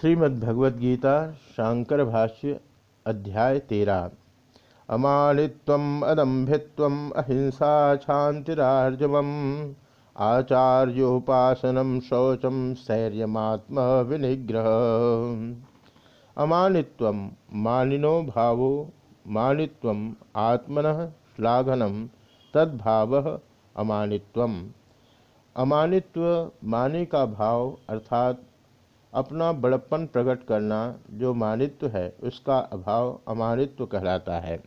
श्रीमद्भगवद्गीता, शांकर भाष्य, अध्याय तेरा। अमानित्वम, अदम्भित्वम, अहिंसा शांतिरार्जव आचार्योपासनम, शौचम स्थैर्यमात्म विनिग्रह अमानित्व मानिनो भावो मानित्व आत्मन श्लाघनम, तद्भाव अमानित्व अमानित्व माने का भाव, अर्थात अपना बड़प्पन प्रकट करना जो मानित्व है, उसका अभाव अमानित्व कहलाता है।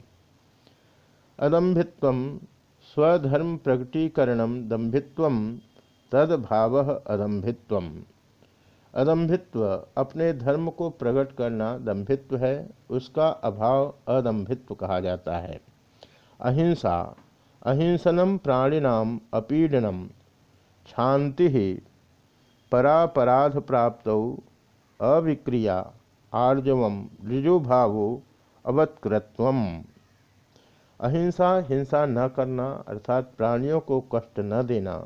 अदम्भित्व स्वधर्म प्रकटीकरण दम्भित्व तदभाव अदम्भित्व अदम्भित्व अपने धर्म को प्रकट करना दम्भित्व है, उसका अभाव अदम्भित्व कहा जाता है। अहिंसा अहिंसनम प्राणिनाम अपीडनम शांति परापराध प्राप्त अविक्रिया आर्जव ऋजुभाव अवत्कृत्व अहिंसा हिंसा न करना, अर्थात प्राणियों को कष्ट न देना,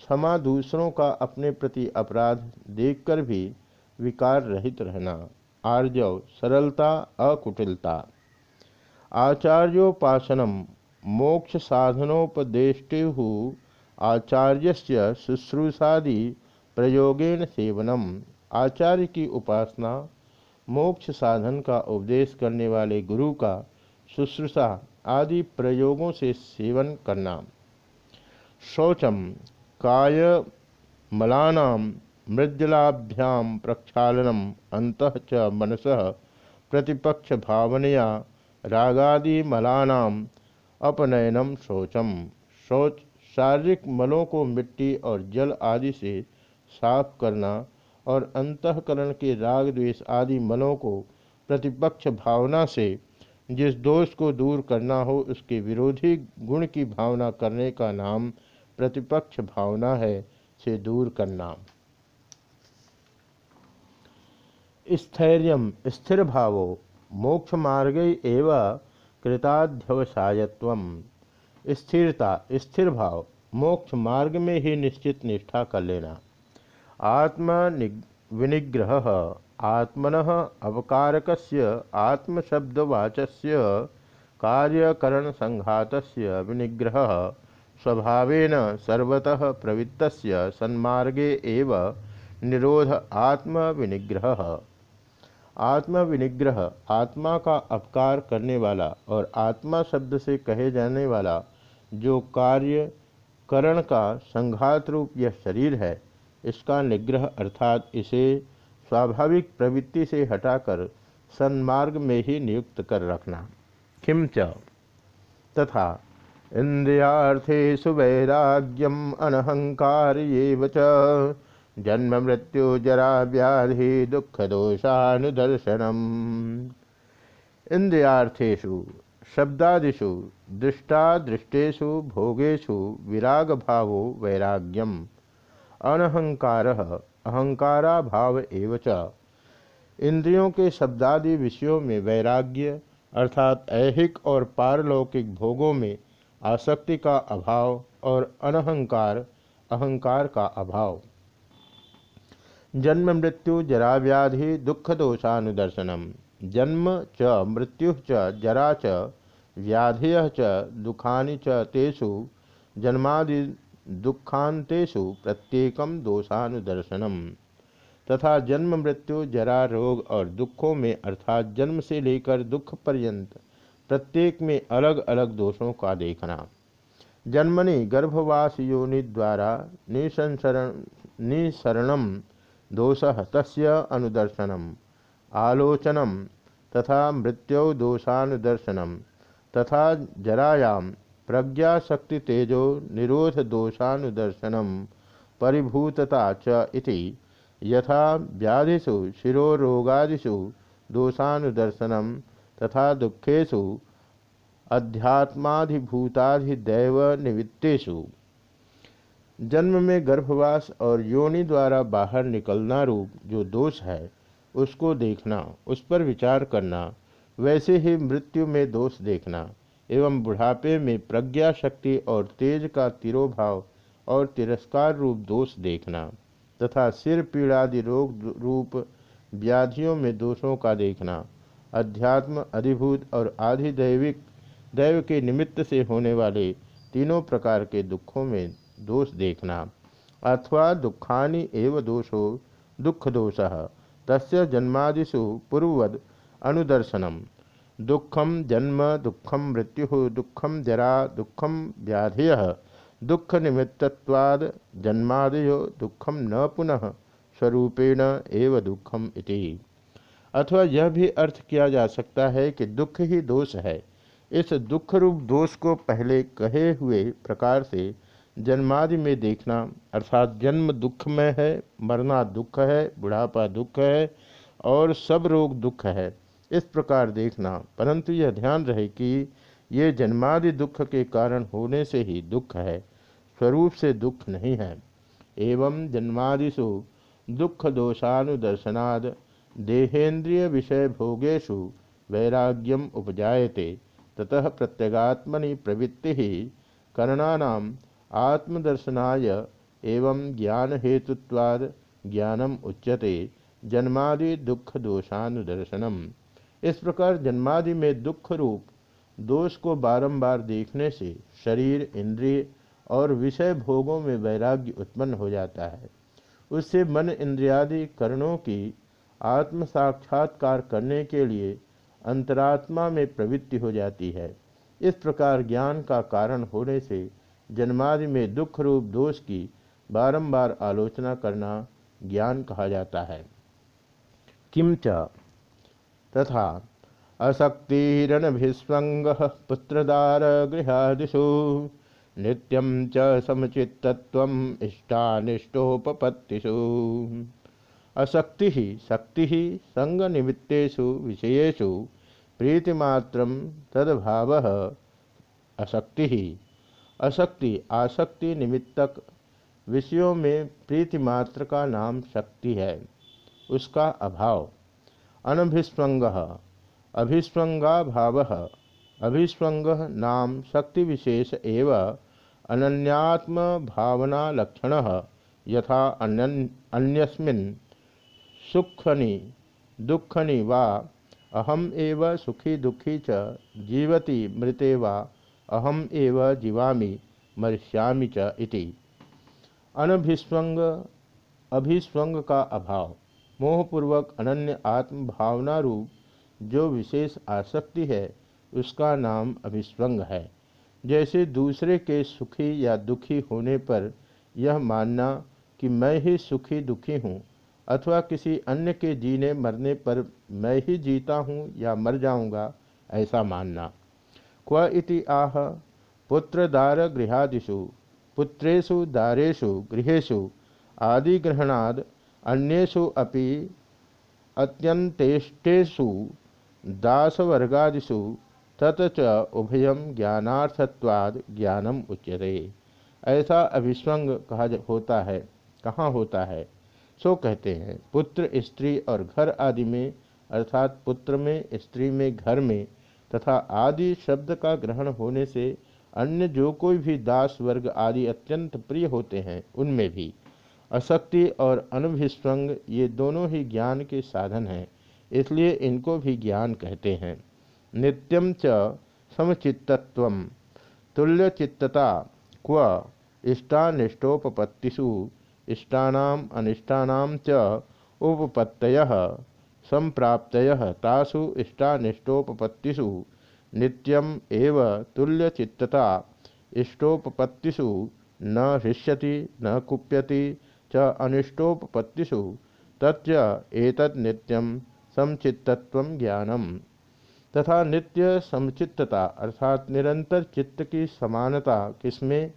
क्षमा दूसरों का अपने प्रति अपराध देखकर भी विकार रहित रहना। आर्जव, सरलता, अकुटिलता। आचार्योपासनम मोक्ष साधनोपदेष्टु आचार्य शुश्रूषादि प्रयोगेण सेवनम। आचार्य की उपासना, मोक्ष साधन का उपदेश करने वाले गुरु का शुश्रूषा आदि प्रयोगों से सेवन करना। शौचम, काय मलानाम मृजलाभ्याम प्रक्षालनम, अंत च मनस, प्रतिपक्ष भावनया, रागादि मलानाम, अपनयनम शौचम। शौच शारीरिक मलों को मिट्टी और जल आदि से साफ़ करना और अंतकरण के राग द्वेष आदि मनों को प्रतिपक्ष भावना से जिस दोष को दूर करना हो उसके विरोधी गुण की भावना करने का नाम प्रतिपक्ष भावना है, से दूर करना। स्थैर्य स्थिर भावो, मोक्ष मार्ग एवं कृताध्यवसायत्व। स्थिरता, स्थिर भाव, मोक्ष मार्ग में ही निश्चित निष्ठा कर लेना। आत्म विनिग्रह आत्मन अवकारक आत्मशब्दवाच कार्यकरण संघात विनिग्रह, स्वभावेन सर्वतः प्रवृत्त सन्मार्गे एव निरोध आत्म विनिग्रह आत्म विनिग्रह आत्मा का अपकार करने वाला और आत्मा शब्द से कहे जाने वाला जो कार्य करण का संघात रूप यह शरीर है इसका निग्रह अर्थात इसे स्वाभाविक प्रवृत्ति से हटाकर सन्मार्ग में ही नियुक्त कर रखना। किंच तथा, इंद्रियार्थेषु वैराग्यम अनहंकार जन्म मृत्यु जरा व्याधि दुख दोषानुदर्शनम। इंद्रियार्थेषु, शब्दादिषु, दृष्टादृष्टेषु, भोगेषु विराग भावो वैराग्यम। अनहंकार, अहंकारा भाव एवं इंद्रियों के शब्दादि विषयों में वैराग्य, अर्थात ऐहिक और पारलौकिक भोगों में आसक्ति का अभाव और अनहंकार, अहंकार का अभाव। जन्म मृत्यु जरा व्याधि दुख दोषानुदर्शनम। जन्म च, मृत्यु च, जरा च, व्याधय च, दुखानि च जन्मादि दुखांतेषु प्रत्येक दोषानुदर्शनम तथा जन्म, मृत्यु, जरा, रोग और दुखों में अर्थात जन्म से लेकर दुख पर्यंत प्रत्येक में अलग अलग दोषों का देखना। जन्मनि गर्भवास योनि द्वारा निसंसरण निसरणम दोष तस्य अनुदर्शनम। आलोचनम तथा मृत्यु दोषानुदर्शनम तथा जरायाम प्रज्ञाशक्ति तेजो निरोध दोषानुदर्शनम परिभूतता च इति। यथा व्याधिषु, शिरोरोगादिषु दोषानुदर्शनम तथा दुखेशु अध्यात्माधिभूताधिदैव निवृत्तेषु जन्म में गर्भवास और योनि द्वारा बाहर निकलना रूप जो दोष है, उसको देखना, उस पर विचार करना, वैसे ही मृत्यु में दोष देखना। एवं बुढ़ापे में प्रज्ञा शक्ति और तेज का तिरोभाव और तिरस्कार रूप दोष देखना तथा सिर पीड़ादि रोग रूप व्याधियों में दोषों का देखना, अध्यात्म, अधिभूत और आधिदैविक दैव के निमित्त से होने वाले तीनों प्रकार के दुखों में दोष देखना। अथवा दुखानि एव दोषो दुख दोष तस्य जन्मादिषु पूर्ववद अनुदर्शनम। दुखम जन्म दुखम मृत्यु दुखम जरा दुखम व्याधय दुख निमित्तवाद जन्मादयो दुखम न पुनः स्वरूपेण एव दुखम इति। अथवा यह भी अर्थ किया जा सकता है कि दुख ही दोष है। इस दुख रूप दोष को पहले कहे हुए प्रकार से जन्मादि में देखना, अर्थात जन्म दुख में है, मरना दुख है, बुढ़ापा दुख है, और सब रोग दुख है। इस प्रकार देखना। परंतु यह ध्यान रहे कि ये जन्मादि दुख के कारण होने से ही दुख है, स्वरूप से दुख नहीं है। एवं जन्मादिषु दुख दोषानुदर्शनाद देहेन्द्रिय विषय भोगेशु वैराग्यम उपजायते। ततः प्रत्यगात्मनि प्रवृत्ति ही आत्मदर्शनाय एवं ज्ञान हेतुत्वाद ज्ञानम उच्यते। जन्मादि दुख दोषानुदर्शनम इस प्रकार जन्मादि में दुख रूप, दोष को बारंबार देखने से शरीर, इंद्रिय और विषय भोगों में वैराग्य उत्पन्न हो जाता है। उससे मन इंद्रियादि कर्णों की आत्म साक्षात्कार करने के लिए अंतरात्मा में प्रवृत्ति हो जाती है। इस प्रकार ज्ञान का कारण होने से जन्मादि में दुख रूप, दोष की बारंबार आलोचना करना ज्ञान कहा जाता है। किंच तथा अशक्तिरनभिस्वंग पुत्रदार गृहादिषु नित्यं च समुचितत्व इष्टानिष्टोपत्तिषु अशक्ति शक्ति संग निमित्तेषु विषयेषु प्रीतिमात्र तदभाव अशक्ति अशक्ति आसक्ति निमित्तक विषयों में प्रीतिमात्र का नाम शक्ति है, उसका अभाव। अनभिस्वंग अभिस्वंगा भाव। अभिस्वंग नाम शक्ति विशेष एव अनन्यात्म भावना लक्षण यथा अन्यस्मिन् सुखनि दुखनि वा अहम एव सुखी दुखी च जीवति मृते वा अहम एव जीवामि मरिष्यामि च इति। अनभिस्वंग अभिस्वंग का अभाव। मोहपूर्वक अनन्य आत्म भावना रूप जो विशेष आसक्ति है, उसका नाम अभिस्वंग है। जैसे दूसरे के सुखी या दुखी होने पर यह मानना कि मैं ही सुखी दुखी हूँ, अथवा किसी अन्य के जीने मरने पर मैं ही जीता हूँ या मर जाऊँगा, ऐसा मानना। क्व इति आह, पुत्रदार गृहादिषु, पुत्रेषु दारेषु गृहेषु आदिग्रहणाद अन्येषु अपि अत्यंतेष्टेषु दासवर्गादिषु तत च उभयम ज्ञानम उच्यते। ऐसा अभिस्वंग कहा होता है, कहाँ होता है? सो कहते हैं, पुत्र, स्त्री और घर आदि में, अर्थात पुत्र में, स्त्री में, घर में, तथा आदि शब्द का ग्रहण होने से अन्य जो कोई भी दास वर्ग आदि अत्यंत प्रिय होते हैं, उनमें भी। अशक्ति और अनुभिस्वंग ये दोनों ही ज्ञान के साधन हैं, इसलिए इनको भी ज्ञान कहते हैं। नित्यम च समचित्तत्व, तुल्यचित्तता क्व इष्टानिष्टोपत्तिषु इष्टानाम अनिष्टानाम च उपपत्तय, संप्राप्तय तासु इष्टानिष्टोपत्तिषु नित्यम एव तुल्यचित्तता इष्टोपत्तिषु न हृष्यति, न कुप्यति च अनिष्टोपत्तिषु तच्च नित्यम समचित्तत्व ज्ञानम। तथा नित्य समचित्तता अर्थात निरंतर चित्त की समानता किसमें,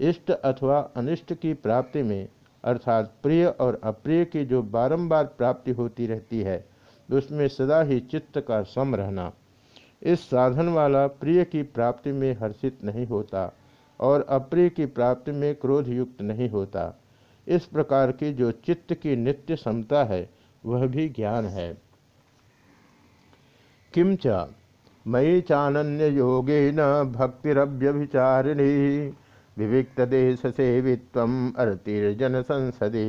इष्ट अथवा अनिष्ट की प्राप्ति में, अर्थात प्रिय और अप्रिय की जो बारंबार प्राप्ति होती रहती है, उसमें सदा ही चित्त का सम रहना। इस साधन वाला प्रिय की प्राप्ति में हर्षित नहीं होता और अप्रिय की प्राप्ति में क्रोध युक्त नहीं होता। इस प्रकार की जो चित्त की नित्य समता है, वह भी ज्ञान है। किंच मयि चानन्य योगेन भक्तिरव्यभिचारिणी विविक्त देश सेवित्व अर्तिर्जन संसदे।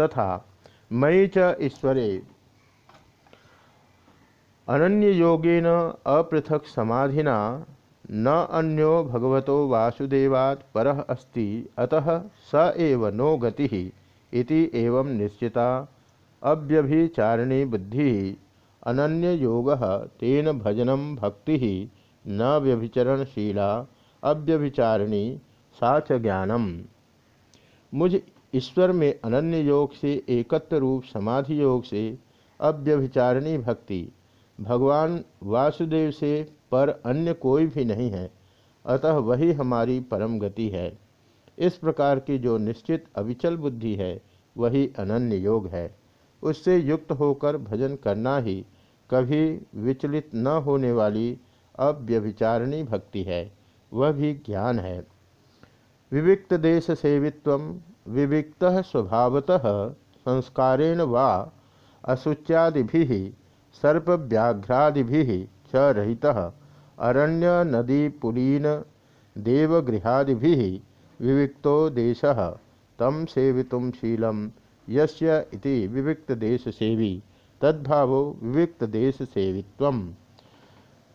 तथा मयि च ईश्वरे, अनन्य योगेन अपृथक समाधिना न अन्यो भगवतो वासुदेवात् परः अस्ति, अतः स एव नो गति इति एवं निश्चिता। अव्यभिचारिणी बुद्धि अनन्य योग तेन भजनम भक्ति न व्यभिचरणशीला। अव्यभिचारिणी, सा च ज्ञानम। मुझ ईश्वर में अनन्य योग से एकत्व रूप समाधि योग से अव्यभिचारिणी भक्ति, भगवान वासुदेव से पर अन्य कोई भी नहीं है। अतः वही हमारी परम गति है। इस प्रकार की जो निश्चित अविचल बुद्धि है, वही अनन्य योग है। उससे युक्त होकर भजन करना ही कभी विचलित न होने वाली अव्यभिचारिणी भक्ति है, वह भी ज्ञान है। विविक्त देश सेवित्व विविक्त स्वभावतः संस्कारेण वा असुच्यादि सर्पव्याघ्रादि च रहितः। अरण्य नदी पुलीन देवगृहादि विविक्तो देश तम सेवितुम शीलम यस्य इति विविक्त देश सेवी तद्भावो विविक्त देश सेवित्व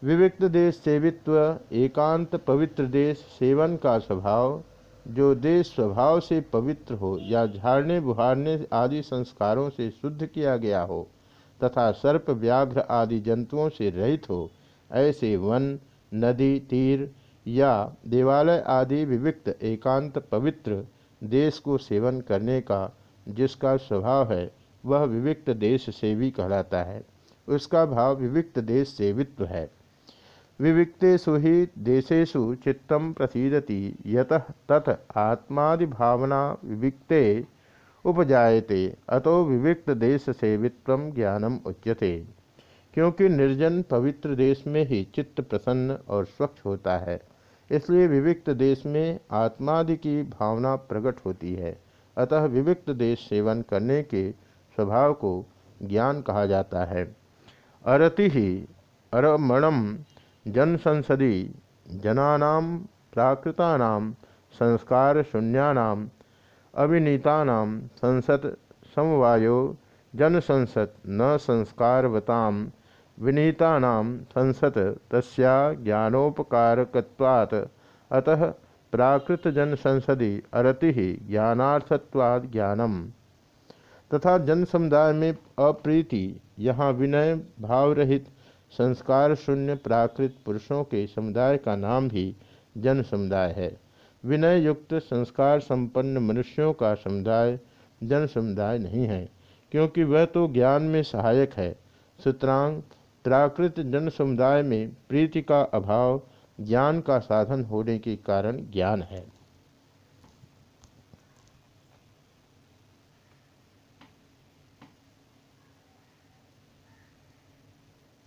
विविक्त देश सेवित्व एकांत पवित्र देश सेवन का स्वभाव, जो देश स्वभाव से पवित्र हो या झाड़ने बुहारने आदि संस्कारों से शुद्ध किया गया हो, तथा सर्प, व्याघ्र आदि जंतुओं से रहित हो ऐसे वन, नदी, तीर या देवालय आदि विविक्त एकांत पवित्र देश को सेवन करने का जिसका स्वभाव है, वह विविक्त देश सेवी कहलाता है। उसका भाव विविक्त देश सेवित्व है। विविक्तेषु ही देशेशु चित्तम प्रसीदति, यत तथ आत्मादिभावना विविक्ते उपजायते, अतो विविक्त देश सेवित्व ज्ञानम उच्यते। क्योंकि निर्जन पवित्र देश में ही चित्त प्रसन्न और स्वच्छ होता है। इसलिए विविक्त देश में आत्मादि की भावना प्रकट होती है। अतः विविक्त देश सेवन करने के स्वभाव को ज्ञान कहा जाता है। अरति ही अरमणम जन संसदी जनानाम प्राकृतानाम संस्कार शून्यानाम अविनीतानाम संसद समवायो जन संसद न संस्कारवताम विनीतानाम संसत तस्या ज्ञानोपकारकत्वात्। अतः प्राकृत जन संसदि अरति ज्ञानार्थत्वाद ज्ञानम। तथा जन समुदाय में अप्रीति, यहाँ विनय भाव रहित संस्कार शून्य प्राकृत पुरुषों के समुदाय का नाम भी जन समुदाय है। विनय युक्त संस्कार संपन्न मनुष्यों का समुदाय जन समुदाय नहीं है, क्योंकि वह तो ज्ञान में सहायक है। सुतरांग प्राकृत जन समुदाय में प्रीति का अभाव, ज्ञान का साधन होने के कारण ज्ञान है।